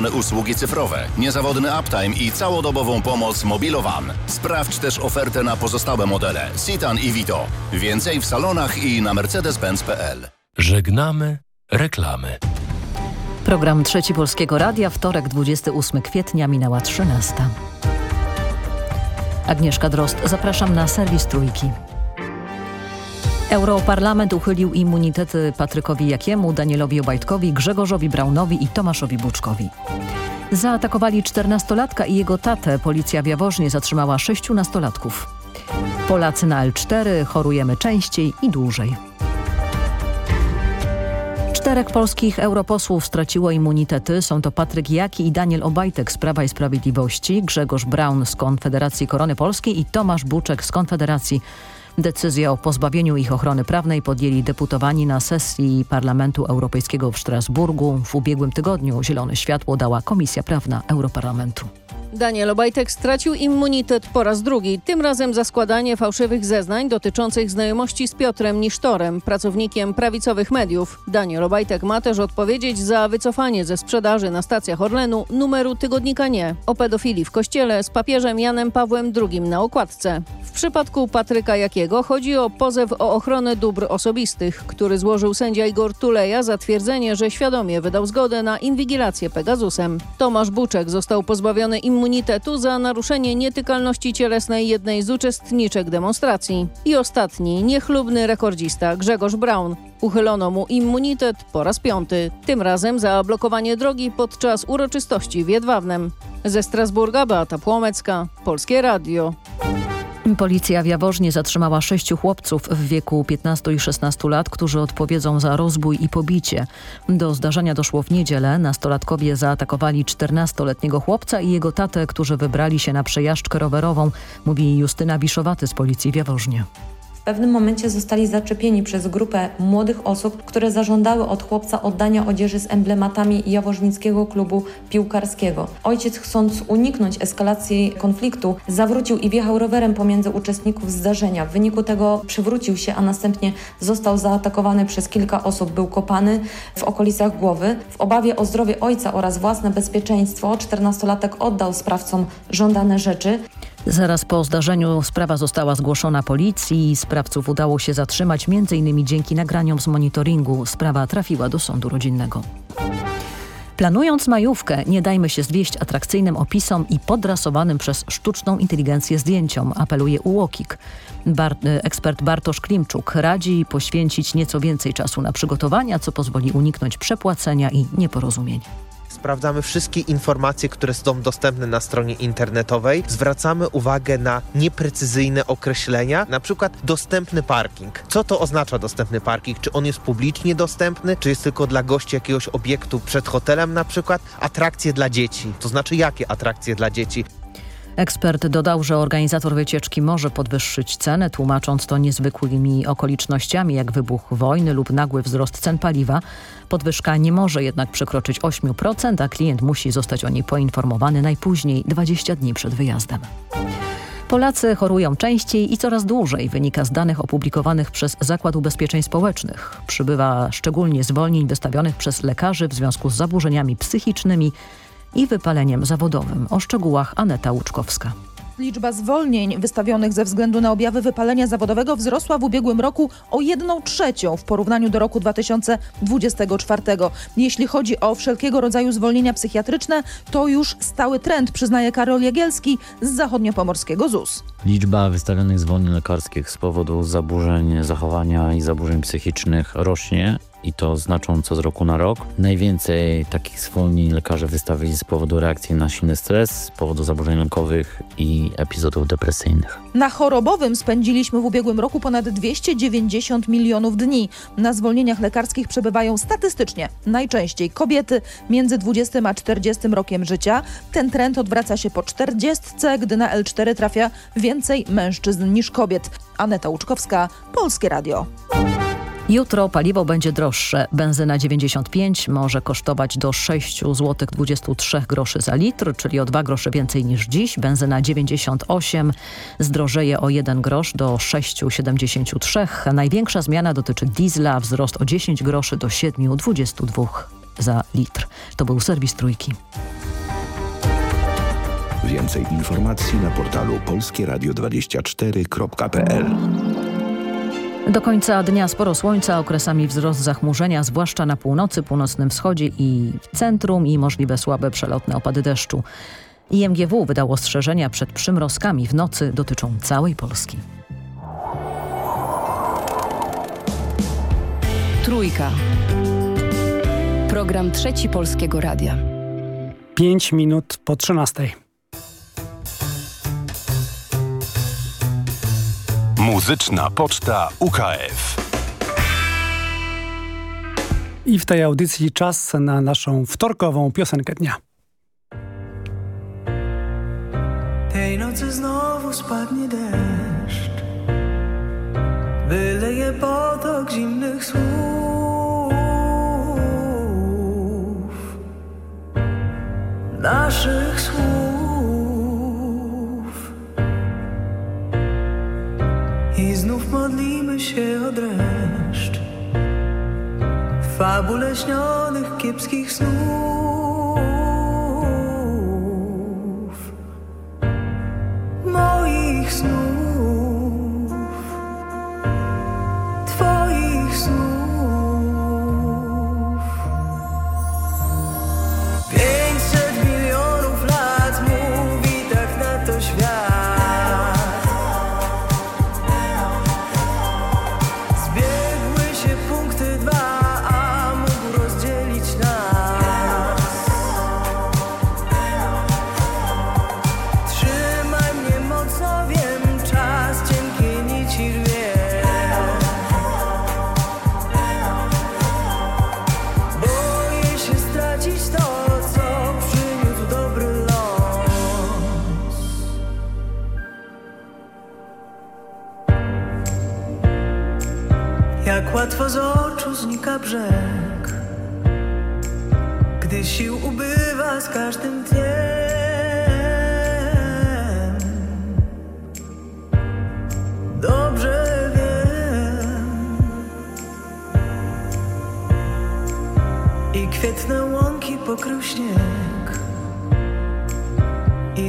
Usługi cyfrowe, niezawodny uptime i całodobową pomoc Mobilowan. Sprawdź też ofertę na pozostałe modele Citan i Vito. Więcej w salonach i na mercedes-benz.pl. Żegnamy reklamy. Program Trzeci Polskiego Radia, wtorek 28 kwietnia, minęła 13. Agnieszka Drost, zapraszam na serwis Trójki. Europarlament uchylił immunitety Patrykowi Jakiemu, Danielowi Obajtkowi, Grzegorzowi Braunowi i Tomaszowi Buczkowi. Zaatakowali 14-latka i jego tatę. Policja w Jaworznie zatrzymała sześciu nastolatków. Polacy na L4 chorujemy częściej i dłużej. Czterech polskich europosłów straciło immunitety. Są to Patryk Jaki i Daniel Obajtek z Prawa i Sprawiedliwości, Grzegorz Braun z Konfederacji Korony Polskiej i Tomasz Buczek z Konfederacji. Decyzję o pozbawieniu ich ochrony prawnej podjęli deputowani na sesji Parlamentu Europejskiego w Strasburgu. W ubiegłym tygodniu zielone światło dała Komisja Prawna Europarlamentu. Daniel Obajtek stracił immunitet po raz drugi, tym razem za składanie fałszywych zeznań dotyczących znajomości z Piotrem Nisztorem, pracownikiem prawicowych mediów. Daniel Obajtek ma też odpowiedzieć za wycofanie ze sprzedaży na stacjach Orlenu numeru tygodnika Nie o pedofilii w kościele z papieżem Janem Pawłem II na okładce. W przypadku Patryka Jakiego chodzi o pozew o ochronę dóbr osobistych, który złożył sędzia Igor Tuleja za twierdzenie, że świadomie wydał zgodę na inwigilację Pegasusem. Tomasz Buczek został pozbawiony immunitetu za naruszenie nietykalności cielesnej jednej z uczestniczek demonstracji. I ostatni, niechlubny rekordzista Grzegorz Braun. Uchylono mu immunitet po raz piąty, tym razem za blokowanie drogi podczas uroczystości w Jedwabnem. Ze Strasburga Beata Płomecka, Polskie Radio. Policja w Jaworznie zatrzymała sześciu chłopców w wieku 15 i 16 lat, którzy odpowiedzą za rozbój i pobicie. Do zdarzenia doszło w niedzielę. Nastolatkowie zaatakowali 14-letniego chłopca i jego tatę, którzy wybrali się na przejażdżkę rowerową, mówi Justyna Wiszowaty z policji w Jaworznie. W pewnym momencie zostali zaczepieni przez grupę młodych osób, które zażądały od chłopca oddania odzieży z emblematami jaworznickiego klubu piłkarskiego. Ojciec, chcąc uniknąć eskalacji konfliktu, zawrócił i wjechał rowerem pomiędzy uczestników zdarzenia. W wyniku tego przewrócił się, a następnie został zaatakowany przez kilka osób. Był kopany w okolicach głowy. W obawie o zdrowie ojca oraz własne bezpieczeństwo, 14-latek oddał sprawcom żądane rzeczy. Zaraz po zdarzeniu sprawa została zgłoszona policji. Sprawców udało się zatrzymać m.in. dzięki nagraniom z monitoringu. Sprawa trafiła do sądu rodzinnego. Planując majówkę, nie dajmy się zwieść atrakcyjnym opisom i podrasowanym przez sztuczną inteligencję zdjęciom, apeluje UOKiK. Bar ekspert Bartosz Klimczuk radzi poświęcić nieco więcej czasu na przygotowania, co pozwoli uniknąć przepłacenia i nieporozumień. Sprawdzamy wszystkie informacje, które są dostępne na stronie internetowej. Zwracamy uwagę na nieprecyzyjne określenia, na przykład dostępny parking. Co to oznacza dostępny parking? Czy on jest publicznie dostępny? Czy jest tylko dla gości jakiegoś obiektu przed hotelem na przykład? Atrakcje dla dzieci. To znaczy jakie atrakcje dla dzieci? Ekspert dodał, że organizator wycieczki może podwyższyć cenę, tłumacząc to niezwykłymi okolicznościami, jak wybuch wojny lub nagły wzrost cen paliwa. Podwyżka nie może jednak przekroczyć 8%, a klient musi zostać o niej poinformowany najpóźniej 20 dni przed wyjazdem. Polacy chorują częściej i coraz dłużej, wynika z danych opublikowanych przez Zakład Ubezpieczeń Społecznych. Przybywa szczególnie zwolnień wystawionych przez lekarzy w związku z zaburzeniami psychicznymi i wypaleniem zawodowym. O szczegółach Aneta Łuczkowska. Liczba zwolnień wystawionych ze względu na objawy wypalenia zawodowego wzrosła w ubiegłym roku o 1 trzecią w porównaniu do roku 2024. Jeśli chodzi o wszelkiego rodzaju zwolnienia psychiatryczne, to już stały trend, przyznaje Karol Jagielski z zachodniopomorskiego ZUS. Liczba wystawionych zwolnień lekarskich z powodu zaburzeń zachowania i zaburzeń psychicznych rośnie i to znacząco z roku na rok. Najwięcej takich zwolnień lekarze wystawili z powodu reakcji na silny stres, z powodu zaburzeń lękowych i epizodów depresyjnych. Na chorobowym spędziliśmy w ubiegłym roku ponad 290 milionów dni. Na zwolnieniach lekarskich przebywają statystycznie najczęściej kobiety między 20 a 40 rokiem życia. Ten trend odwraca się po 40, gdy na L4 trafia więcej mężczyzn niż kobiet. Aneta Łuczkowska, Polskie Radio. Jutro paliwo będzie droższe. Benzyna 95 może kosztować do 6 zł 23 groszy za litr, czyli o 2 grosze więcej niż dziś. Benzyna 98 zdrożeje o 1 grosz do 6,73. Największa zmiana dotyczy diesla, wzrost o 10 groszy do 7,22 za litr. To był serwis Trójki. Więcej informacji na portalu polskieradio24.pl do końca dnia sporo słońca, okresami wzrost zachmurzenia, zwłaszcza na północy, północnym wschodzie i w centrum i możliwe słabe przelotne opady deszczu. IMGW wydał ostrzeżenia przed przymrozkami w nocy dotyczą całej Polski. Trójka. Program Trzeci Polskiego Radia. Pięć minut po trzynastej. Muzyczna Poczta UKF. I w tej audycji czas na naszą wtorkową piosenkę dnia. Tej nocy znowu spadnie deszcz Wyleje potok zimnych słów Naszych słów się odreszcz Fabule śnionych kiepskich snów.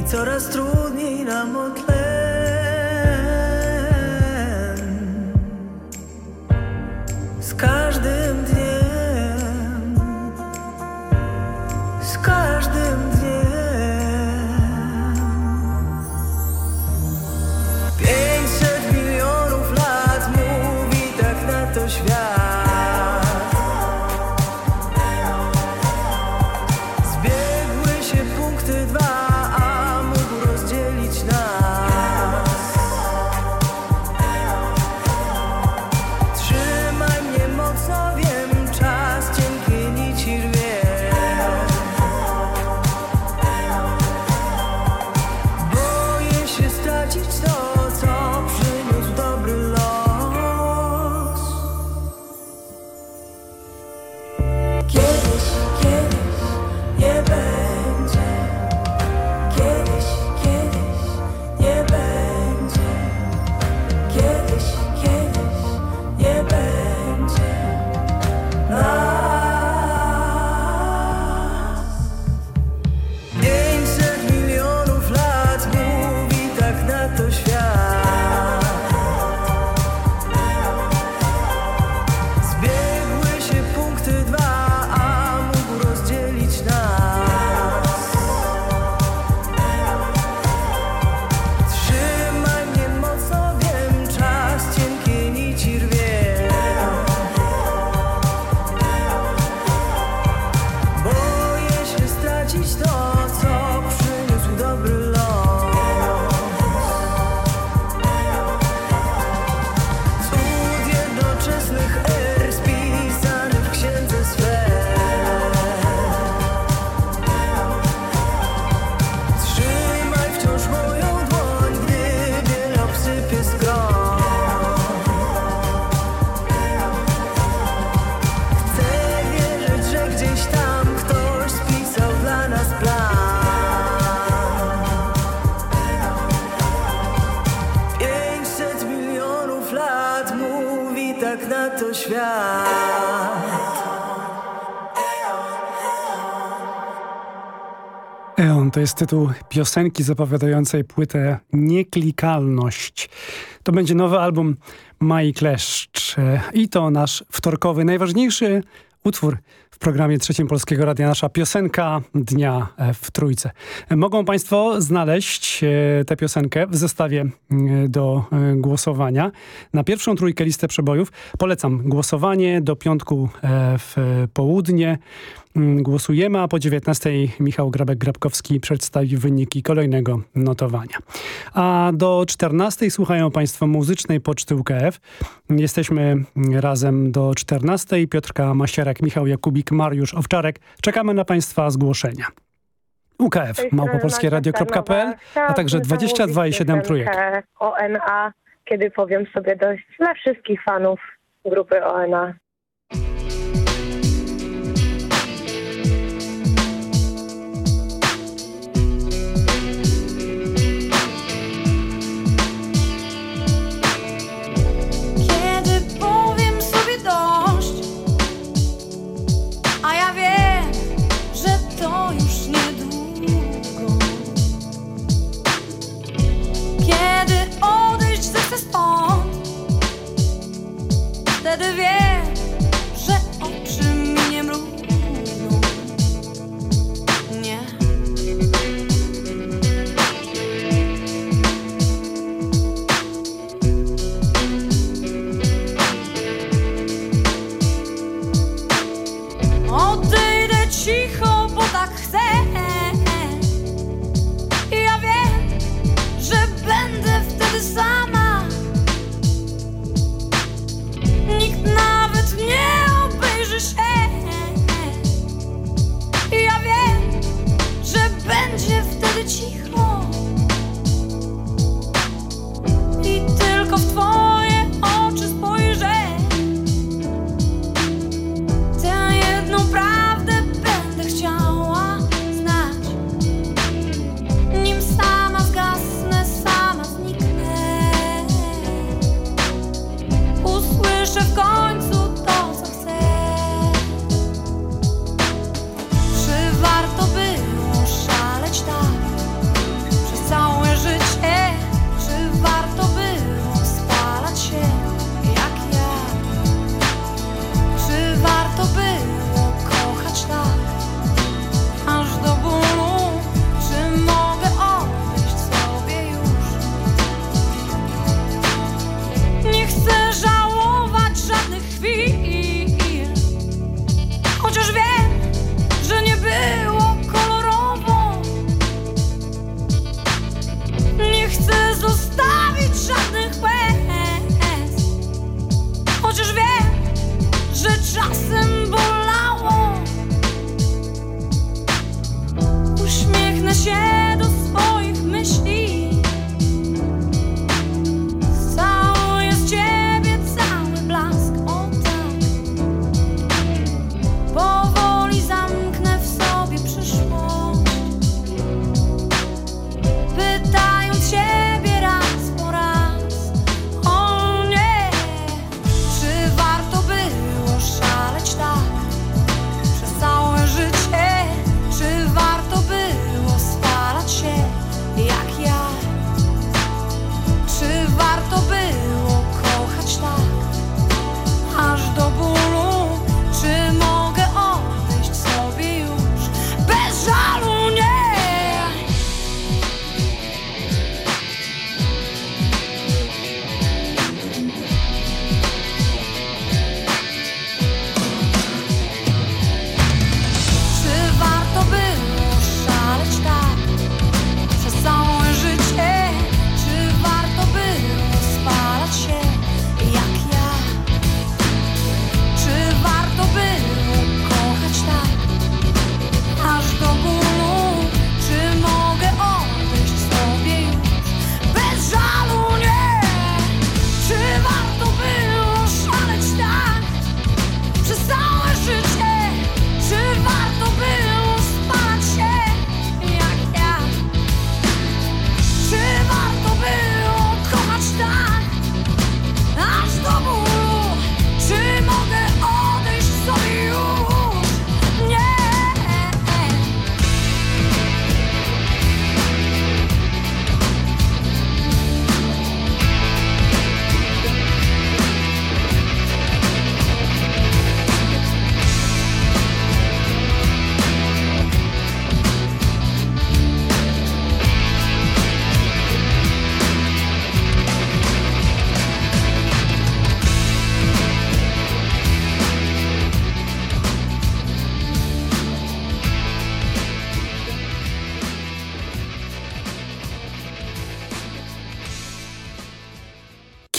i coraz trudniej nam odlewać. Jest tytuł piosenki zapowiadającej płytę Nieklikalność. To będzie nowy album Mai Kleszcz i to nasz wtorkowy, najważniejszy utwór w programie Trzecim Polskiego Radia, nasza piosenka dnia w Trójce. Mogą Państwo znaleźć e, tę piosenkę w zestawie e, do e, głosowania. Na pierwszą trójkę listę przebojów polecam głosowanie do piątku w południe. Mm, głosujemy, a po 19 Michał Grabek-Grabkowski przedstawi wyniki kolejnego notowania. A do 14 słuchają Państwo muzycznej poczty UKF. Jesteśmy razem do 14. Piotrka Masierek, Michał Jakubik, Mariusz Owczarek. Czekamy na Państwa zgłoszenia. UKF, małpopolskieradio.pl, a także 22,7 trójek. ONA, kiedy powiem sobie dość dla wszystkich fanów grupy ONA.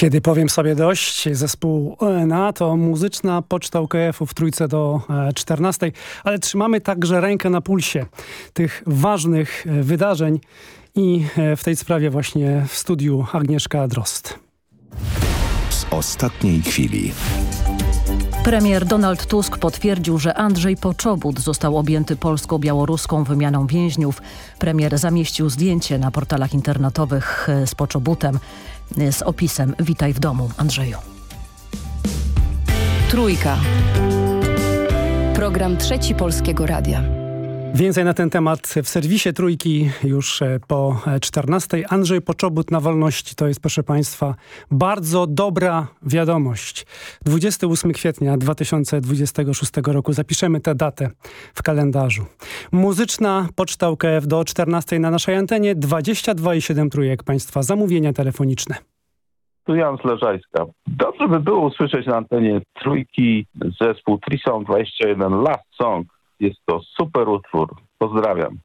Kiedy powiem sobie dość, zespół ONA to muzyczna poczta UKF-u w trójce do 14, ale trzymamy także rękę na pulsie tych ważnych wydarzeń i w tej sprawie właśnie w studiu Agnieszka Drost. Z ostatniej chwili. Premier Donald Tusk potwierdził, że Andrzej Poczobut został objęty polsko-białoruską wymianą więźniów. Premier zamieścił zdjęcie na portalach internetowych z Poczobutem z opisem Witaj w domu, Andrzeju. Trójka. Program Trzeci Polskiego Radia. Więcej na ten temat w serwisie Trójki już e, po 14. Andrzej Poczobut na wolności to jest, proszę Państwa, bardzo dobra wiadomość. 28 kwietnia 2026 roku. Zapiszemy tę datę w kalendarzu. Muzyczna Poczta UKF do 14 na naszej antenie 22,7 Trójek Państwa. Zamówienia telefoniczne. Tu Jan Zleżajska. Dobrze by było usłyszeć na antenie Trójki zespół Trison 21 Last Song. Jest to super utwór. Pozdrawiam.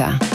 Trójka.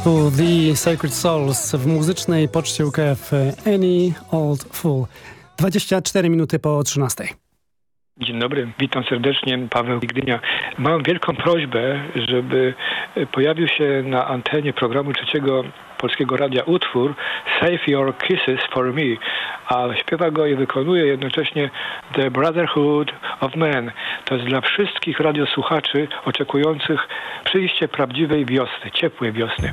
Zespół The Sacred Souls w muzycznej poczcie UKF Any Old Fool. 24 minuty po 13. Dzień dobry, witam serdecznie, Paweł Gdynia. Mam wielką prośbę, żeby pojawił się na antenie programu trzeciego Polskiego Radia utwór Save Your Kisses for Me, a śpiewa go i wykonuje jednocześnie The Brotherhood of Men. To jest dla wszystkich radiosłuchaczy oczekujących przyjście prawdziwej wiosny, ciepłej wiosny.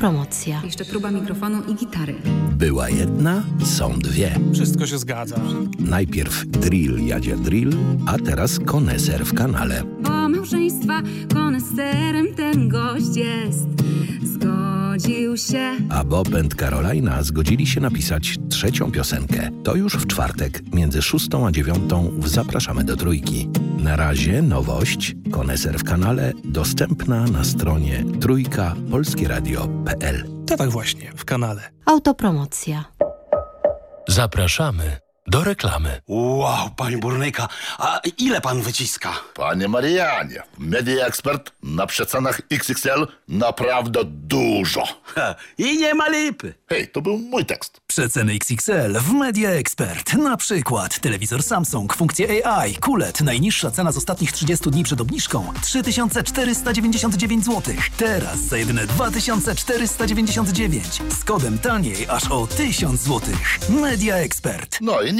Autopromocja. Jeszcze próba mikrofonu i gitary. Była jedna, są dwie. Wszystko się zgadza. Najpierw drill jadzie drill, a teraz koneser w kanale. Bo małżeństwa koneserem ten gość jest. Zgodził się. A Bob and Carolina zgodzili się napisać trzecią piosenkę. To już w czwartek, między szóstą a dziewiątą w Zapraszamy do Trójki. Na razie nowość, koneser w kanale, dostępna na stronie trójka polskieradio.pl. To tak właśnie, w kanale. Autopromocja. Zapraszamy do reklamy. Wow, panie burnyka, a ile pan wyciska? Panie Marianie, Media Expert na przecenach XXL naprawdę dużo. Ha, I nie ma lipy. Hej, to był mój tekst. Przeceny XXL w Media Expert. Na przykład telewizor Samsung, funkcje AI, kulet. Najniższa cena z ostatnich 30 dni przed obniżką 3499 zł. Teraz za jedyne 2499. Z kodem taniej aż o 1000 zł. Media Expert. No i nie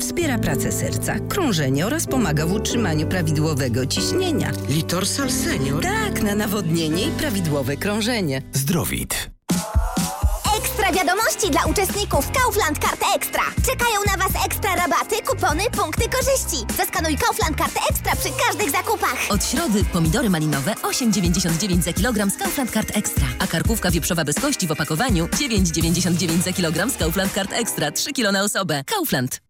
wspiera pracę serca, krążenie oraz pomaga w utrzymaniu prawidłowego ciśnienia. Litorsal Senior? Tak, na nawodnienie i prawidłowe krążenie. Zdrowit. Ekstra wiadomości dla uczestników Kaufland Kart Ekstra. Czekają na Was ekstra rabaty, kupony, punkty korzyści. Zaskanuj Kaufland Kart Ekstra przy każdych zakupach. Od środy pomidory malinowe 8,99 za kilogram z Kaufland Card Extra, a karkówka wieprzowa bez kości w opakowaniu 9,99 za kilogram z Kaufland Card Extra, 3 kilo na osobę. Kaufland.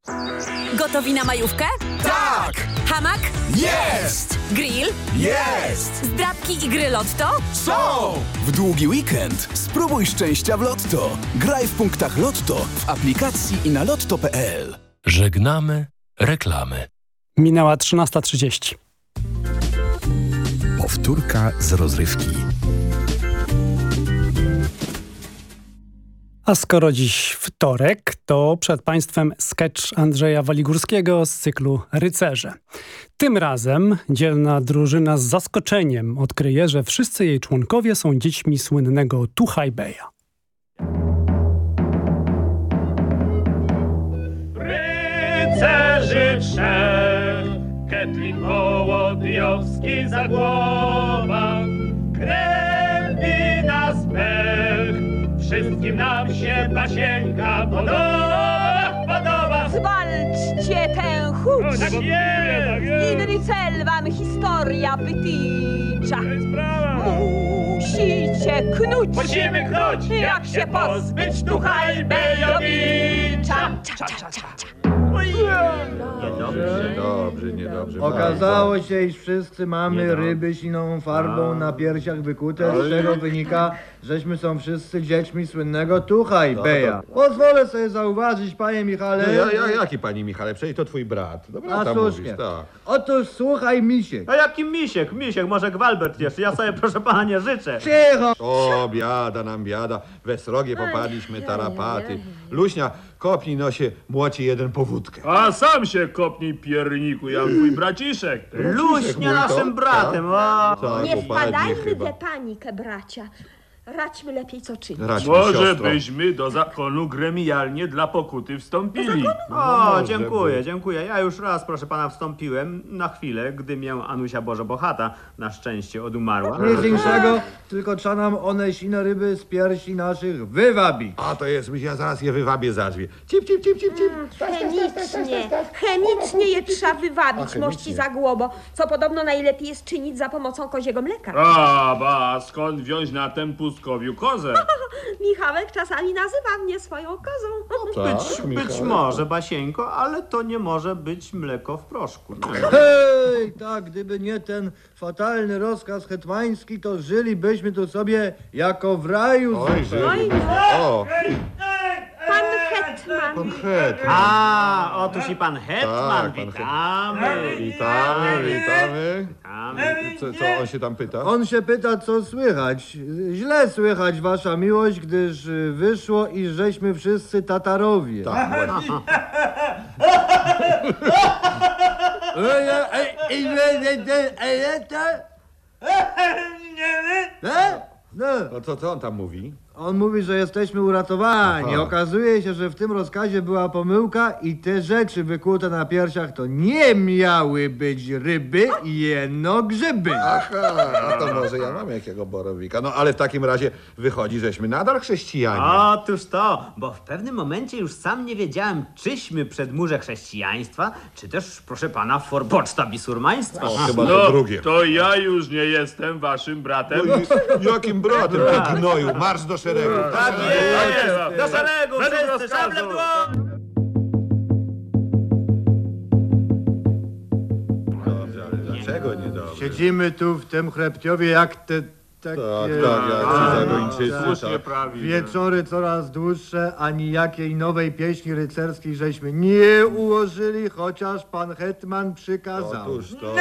Gotowi na majówkę? Tak! Hamak? Jest! Grill? Jest! Zdrabki i gry Lotto? Są! W długi weekend spróbuj szczęścia w Lotto. Graj w punktach Lotto w aplikacji i na lotto.pl. Żegnamy reklamy. Minęła 13.30. Powtórka z rozrywki. A skoro dziś wtorek, to przed Państwem sketch Andrzeja Waligórskiego z cyklu Rycerze. Tym razem dzielna drużyna z zaskoczeniem odkryje, że wszyscy jej członkowie są dziećmi słynnego Tuchajbeja. Rycerzy trzech, Ketlin Wołodyjowski za głowa, pech, wszystkim nam się pasienka podoba, podoba. Zwalczcie tę hucz! tak jest, tak. Inny cel wam historia wytycza. Musicie knuć! Musimy knuć, jak się pozbyć Tuchajbejowicza. Niedobrze, niedobrze, niedobrze. Okazało się, iż wszyscy mamy ryby siną farbą na piersiach wykute, z czego wynika, żeśmy są wszyscy dziećmi słynnego Tuchaj Beja. Pozwolę sobie zauważyć, panie Michale... Nie, ja, ja, jaki pani Michale? Przecież to twój brat. Do A słusznie. tak. Otóż słuchaj, misiek. A jaki misiek, misiek, może Gwalbert jest, ja sobie proszę pana nie życzę. Cicho! O, biada nam biada. We srogie popadliśmy tarapaty. Luśnia, kopnij nosie, młoci jeden powódkę. A sam się kopnij pierniku, ja twój braciszek. Mój to? naszym bratem, a... Tak, Nie popadnie wpadajmy we panikę, bracia. Radźmy lepiej, co czynić. Radźmy, Może siostro. byśmy do zakonu gremialnie dla pokuty wstąpili. No, O, może dziękuję, by. dziękuję. Ja już raz, proszę pana, wstąpiłem na chwilę, gdy mię Anusia Bożobochata na szczęście odumarła. Nic większego, tylko trzeba nam one sine ryby z piersi naszych wywabić. A to jest, ja zaraz je wywabię za drzwi. Cip, cip, cip, cip, cip. Chemicznie, chemicznie je trzeba wywabić, chemicznie. mości za głowo, co podobno najlepiej jest czynić za pomocą koziego mleka. A, ba, skąd wziąć na tym pustkowiu kozę? Michałek czasami nazywa mnie swoją kozą. Tak, Być, być może, Basieńko, ale to nie może być mleko w proszku. Hej, tak, gdyby nie ten fatalny rozkaz hetmański, to żylibyśmy tu sobie jako w raju. Oj, zupełnie. żyli. O, Pan Hetman. pan Het. A, otóż i pan Hetman, Tak, pan witamy. Witamy, witamy. Witamy. Co, co on się tam pyta? On się pyta, co słychać. Źle słychać wasza miłość, gdyż y, wyszło, i żeśmy wszyscy Tatarowie. Tak, właśnie. No. No co, co on tam mówi? On mówi, że jesteśmy uratowani. Aha. Okazuje się, że w tym rozkazie była pomyłka i te rzeczy wykute na piersiach to nie miały być ryby, jeno grzyby. Aha, no to może ja mam jakiego borowika. No ale w takim razie wychodzi, żeśmy nadal chrześcijanie. Otóż to, bo w pewnym momencie już sam nie wiedziałem, czyśmy przed murze chrześcijaństwa, czy też, proszę pana, forpoczta bisurmaństwa. O, chyba to drugie. To ja już nie jestem waszym bratem. No i jakim bratem, ty gnoju, marsz do szeregu. Tak jest! Do szeregu, wszyscy, rozkazu. szable w dłoń! Dobrze, ale dlaczego niedobrze? Siedzimy tu w tym chrepciowie jak te takie... Tak, tak, jak ci zagończycy, Słusznie tak. prawi. Wieczory coraz dłuższe, ani jakiej nowej pieśni rycerskiej żeśmy nie ułożyli, chociaż pan Hetman przykazał. Otóż to...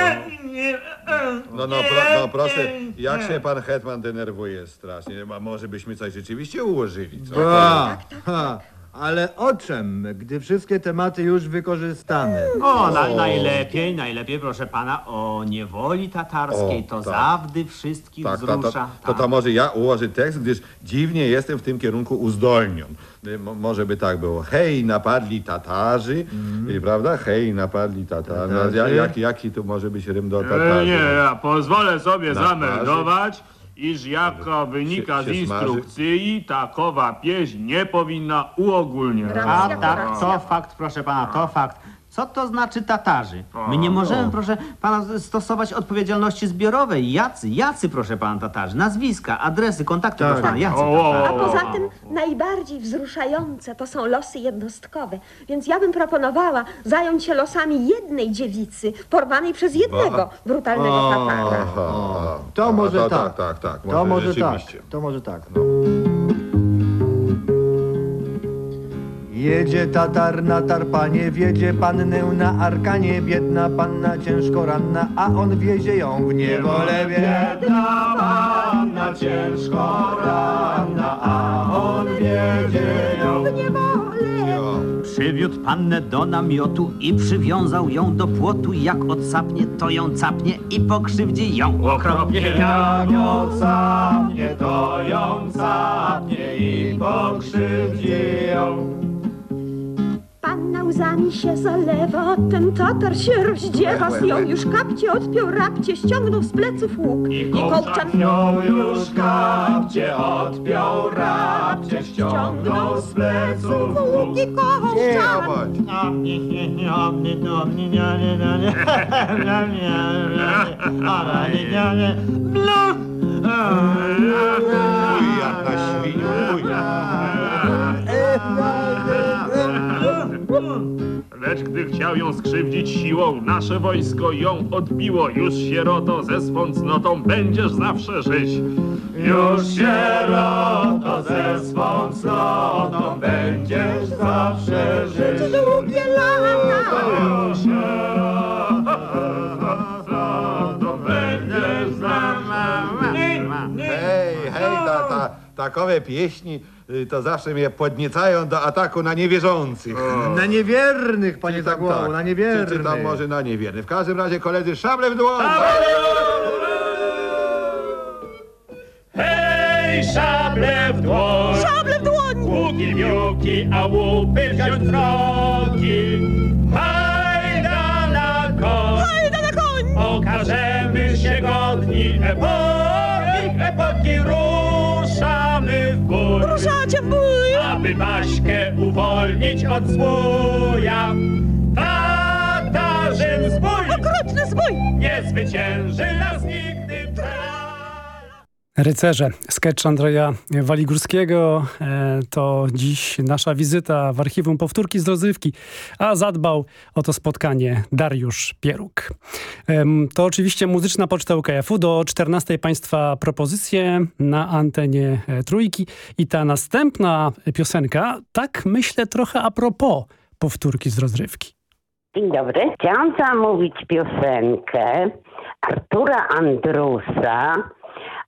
No, no, pro, no proszę, jak się pan Hetman denerwuje strasznie, a może byśmy coś rzeczywiście ułożyli, co? Ba, ha, ale o czym, gdy wszystkie tematy już wykorzystane? O, na, najlepiej, najlepiej, proszę pana, o niewoli tatarskiej, O, to tak. zawdy wszystkich Tak, to, to, wzrusza. to, to może ja ułożę tekst, gdyż dziwnie jestem w tym kierunku uzdolnion. Y, mo- Może by tak było. Hej, napadli Tatarzy, y, prawda? Hej, napadli Tatarzy. No, ja, Tatarzy. jaki, jaki tu może być rym do E, Tatarzy? nie, ja pozwolę sobie zameldować, iż jako wynika się z smaży. instrukcji, takowa pieśń nie powinna uogólniać. A tak, to fakt, proszę pana, to fakt. Co to znaczy Tatarzy? My nie możemy, proszę pana, stosować odpowiedzialności zbiorowej. Jacy, jacy, proszę pana, Tatarzy? Nazwiska, adresy, kontakty, Tak. proszę pana, jacy O, o, Tatarzy? A poza tym najbardziej wzruszające to są losy jednostkowe. Więc ja bym proponowała zająć się losami jednej dziewicy, porwanej przez jednego brutalnego tatara. To może tak. tak, tak, tak. To może tak, to może tak. No. Jedzie Tatar na tarpanie, wiedzie pannę na arkanie, biedna panna ciężko ranna, a on wiezie ją w niewolę. Biedna panna ciężko ranna, a on wiedzie ją w Przywiódł pannę do namiotu i przywiązał ją do płotu. Jak odsapnie, to ją capnie i pokrzywdzi ją okropnie. Jak ją capnie, to ją capnie i pokrzywdzi ją. Panna łzami się zalewa, ten tatar się rozdziewa, z ją już kapcie odpiął rapcie, ściągnął z pleców łuk i kołczan Ją już kapcie odpiął rapcie, ściągnął z pleców łuk i kołczan. Uj, Lecz gdy chciał ją skrzywdzić siłą, nasze wojsko ją odbiło. Już sieroto ze swą cnotą będziesz zawsze żyć. Już sieroto ze swą cnotą będziesz zawsze żyć. Długie lata. Już sieroto takowe pieśni y, to zawsze mnie podniecają do ataku na niewierzących. Na niewiernych, panie Czy tam tak, na Czy, niewiernych. czy tam może na niewiernych. W każdym razie koledzy, szable w dłoń! Hej, szable w dłoń! Szable w dłoń! Łuki, miuki, a łupy wziąć wrogi. Hajda na koń! Hajda na koń! Okażemy się godni epoki, Aby Baśkę uwolnić od zbója. Tatarzyn zbój! Okrutny zbój! Nie zwycięży nas nigdy. Rycerze. Sketch Andrzeja Waligórskiego e, to dziś nasza wizyta w archiwum Powtórki z rozrywki, a zadbał o to spotkanie Dariusz Pieruk. To oczywiście muzyczna poczta UKF-u. Do 14 Państwa propozycje na antenie e, Trójki i ta następna piosenka, tak myślę trochę a propos Powtórki z rozrywki. Dzień dobry. Chciałam zamówić piosenkę Artura Andrusa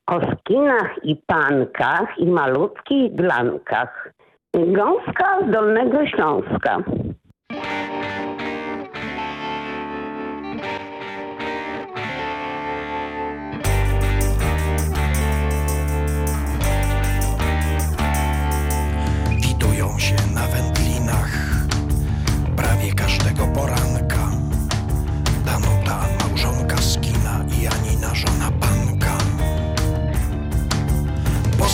o skinach i pankach i malutkich glankach. Gąska z Dolnego Śląska. Widują się na wędlinach prawie każdego poranka. Danuta, małżonka skina i Janina, żona panka.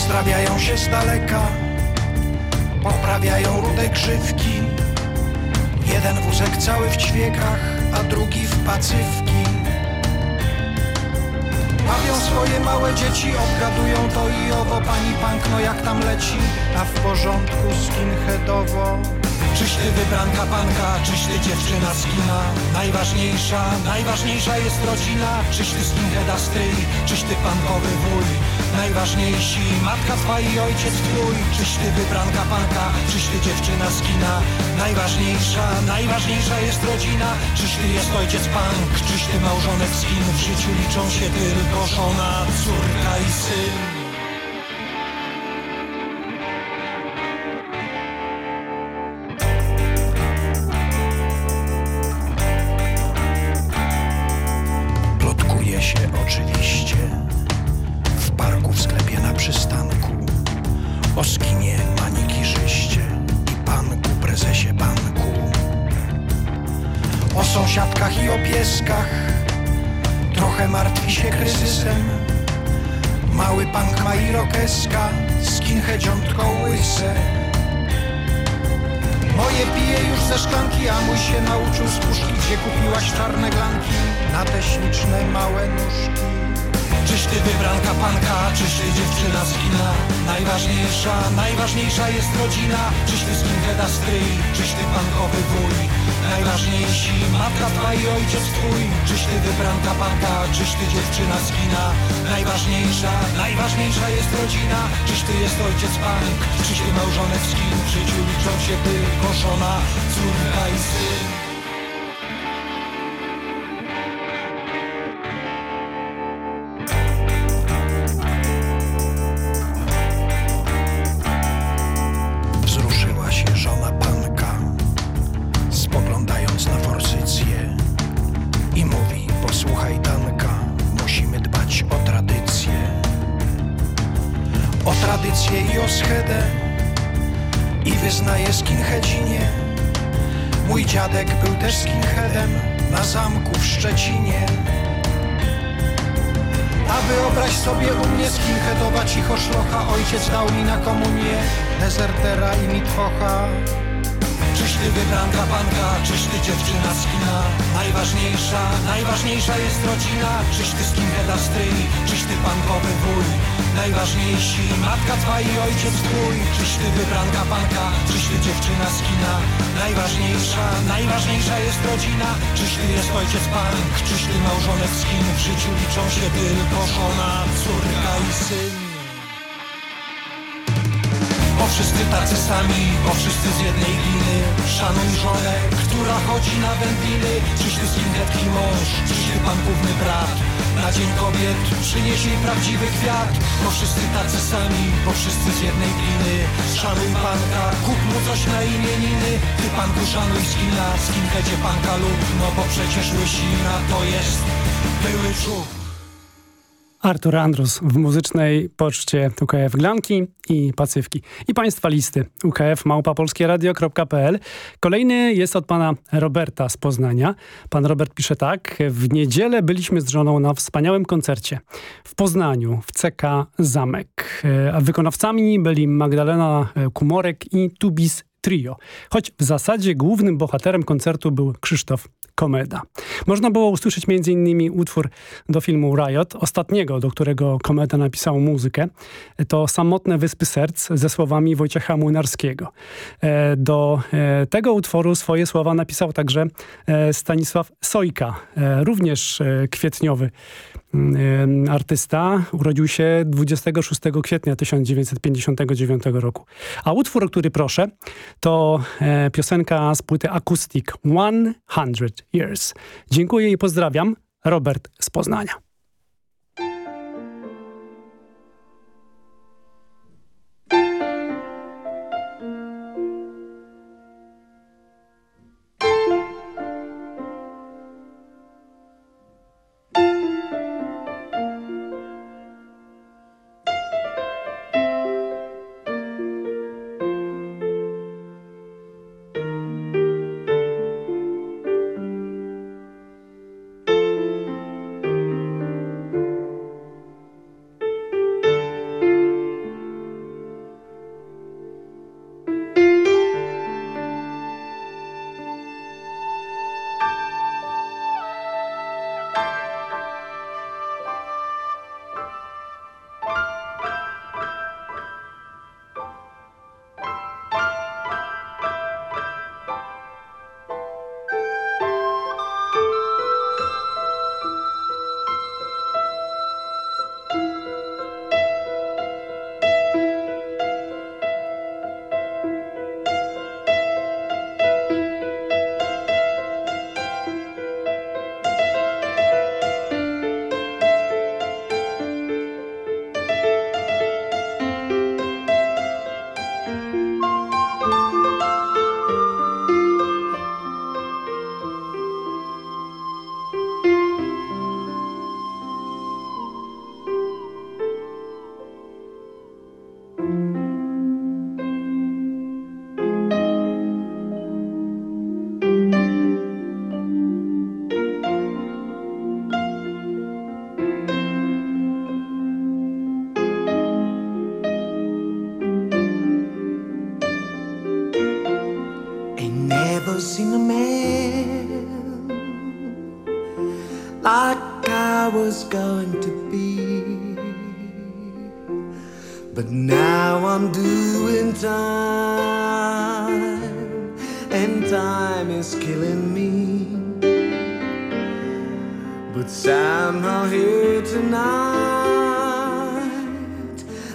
Pozdrawiają się z daleka, poprawiają rude grzywki. Jeden wózek cały w ćwiekach, a drugi w pacyfki. Bawią swoje małe dzieci, obgadują to i owo. Pani Pankno jak tam leci, a w porządku skinheadowo. Czyś ty wybranka panka, czyś ty dziewczyna z kina? Najważniejsza, najważniejsza jest rodzina. Czyś ty skinheada stryj, czyś ty pankowy wuj Najważniejsi, matka twa i ojciec twój. Czyś ty wybranka panka, czyś ty dziewczyna z kina. Najważniejsza, najważniejsza jest rodzina. Czyś ty jest ojciec pank, czyś ty małżonek skin W życiu liczą się tylko żona, córka i syn parku, w sklepie, na przystanku. O skinie, manikiżyście i panku, prezesie banku. O sąsiadkach i o pieskach, trochę martwi się kryzysem. Mały pank ma irokeska, skinhedziątką łyse. Moje pije już ze szklanki, a mój się nauczył z puszki, gdzie kupiłaś czarne glanki na te śliczne małe nóżki. Najważniejsza jest rodzina, czyś ty skinheada stryj, czyś ty pankowy wuj? Najważniejsi matka twa i ojciec twój. Czyś ty wybranka panka, czyś ty dziewczyna z kina? Najważniejsza, najważniejsza jest rodzina. Czyś ty jest ojciec pank, czyś ty małżonek skin W życiu liczą się tylko żona, córka i syn Wybranka panka, czyś ty dziewczyna z kina Najważniejsza, najważniejsza jest rodzina. Czyś ty jest ojciec pank, czyś ty małżonek skin W życiu liczą się tylko żona, córka i syn wszyscy tacy sami, bo wszyscy z jednej gliny. Szanuj żonę, która chodzi na wędliny. Czyś ty skinheadki mąż, czyś ty pan główny brat? Na dzień kobiet przynieś jej prawdziwy kwiat. Bo wszyscy tacy sami, bo wszyscy z jednej gliny. Szanuj panka, kup mu coś na imieniny. Ty panku szanuj skina, skinheadzie panka lub No bo przecież łysina to jest były czub Artur Andrus w muzycznej poczcie UKF Glanki i Pacyfki. I Państwa listy UKF małpapolskieradio.pl. Kolejny jest od pana Roberta z Poznania. Pan Robert pisze tak. W niedzielę byliśmy z żoną na wspaniałym koncercie w Poznaniu w CK Zamek. E, a wykonawcami byli Magdalena Kumorek i Tubis Trio. Choć w zasadzie głównym bohaterem koncertu był Krzysztof Komeda. Można było usłyszeć m.in. utwór do filmu Riot, ostatniego, do którego Komeda napisał muzykę. To Samotne Wyspy Serc ze słowami Wojciecha Młynarskiego. E, do e, tego utworu swoje słowa napisał także e, Stanisław Sojka, również kwietniowy artysta. Urodził się 26 kwietnia 1959 roku. A utwór, który proszę, to piosenka z płyty Acoustic 100 Years. Dziękuję i pozdrawiam. Robert z Poznania. time is killing me. But somehow here tonight,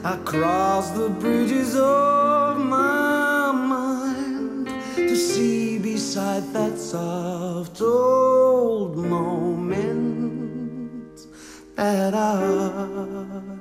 I cross the bridges of my mind to see beside that soft old moment that I.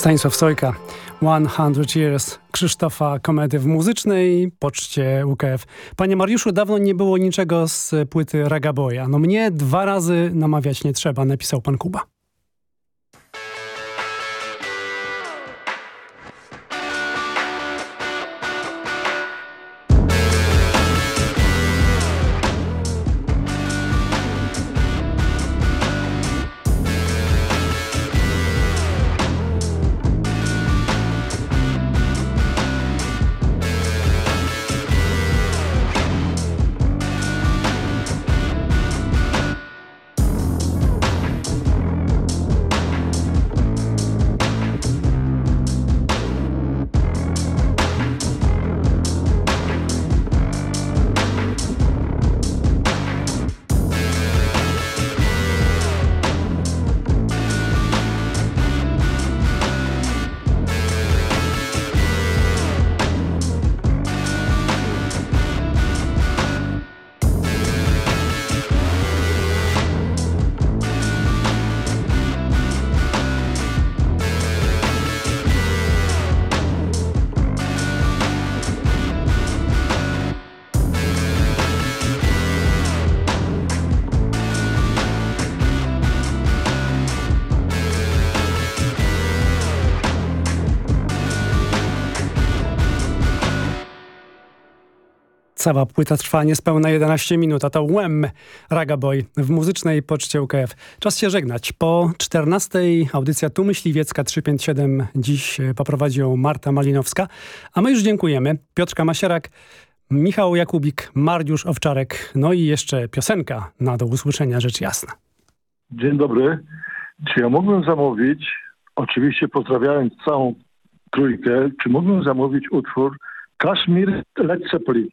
Stanisław Sojka, 100 Years Krzysztofa Komedy w muzycznej poczcie UKF. Panie Mariuszu, dawno nie było niczego z płyty Ragaboya. No mnie dwa razy namawiać nie trzeba, napisał pan Kuba. Cała płyta trwa niespełna 11 minut, a to Łem Ragaboy w muzycznej poczcie UKF. Czas się żegnać. Po 14 audycja Tu Myśliwiecka 357 dziś e, poprowadzi ją Marta Malinowska, a my już dziękujemy. Piotrka Masierak, Michał Jakubik, Mariusz Owczarek, no i jeszcze piosenka na do usłyszenia, rzecz jasna. Dzień dobry. Czy ja mógłbym zamówić, oczywiście pozdrawiając całą trójkę, czy mógłbym zamówić utwór Kashmir, let's separate.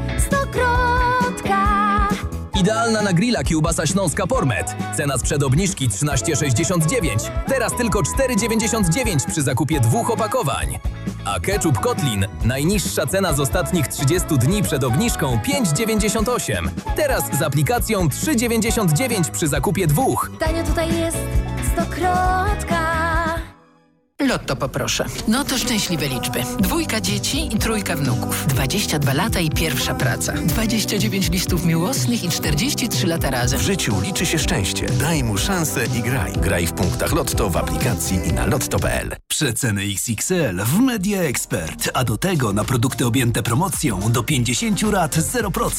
stokrotka. Idealna na grilla kiełbasa śląska Pormet. Cena sprzed obniżki 13,69. Teraz tylko 4,99 przy zakupie dwóch opakowań. A ketchup Kotlin. Najniższa cena z ostatnich 30 dni przed obniżką 5,98. Teraz z aplikacją 3,99 przy zakupie dwóch. Tanio tutaj jest, stokrotka. Lotto poproszę. No to szczęśliwe liczby. Dwójka dzieci i trójka wnuków. 22 lata i pierwsza praca. 29 listów miłosnych i 43 lata razem. W życiu liczy się szczęście. Daj mu szansę i graj. Graj w punktach Lotto w aplikacji i na lotto.pl. Przeceny XXL w Media Expert, a do tego na produkty objęte promocją do 50 lat 0%.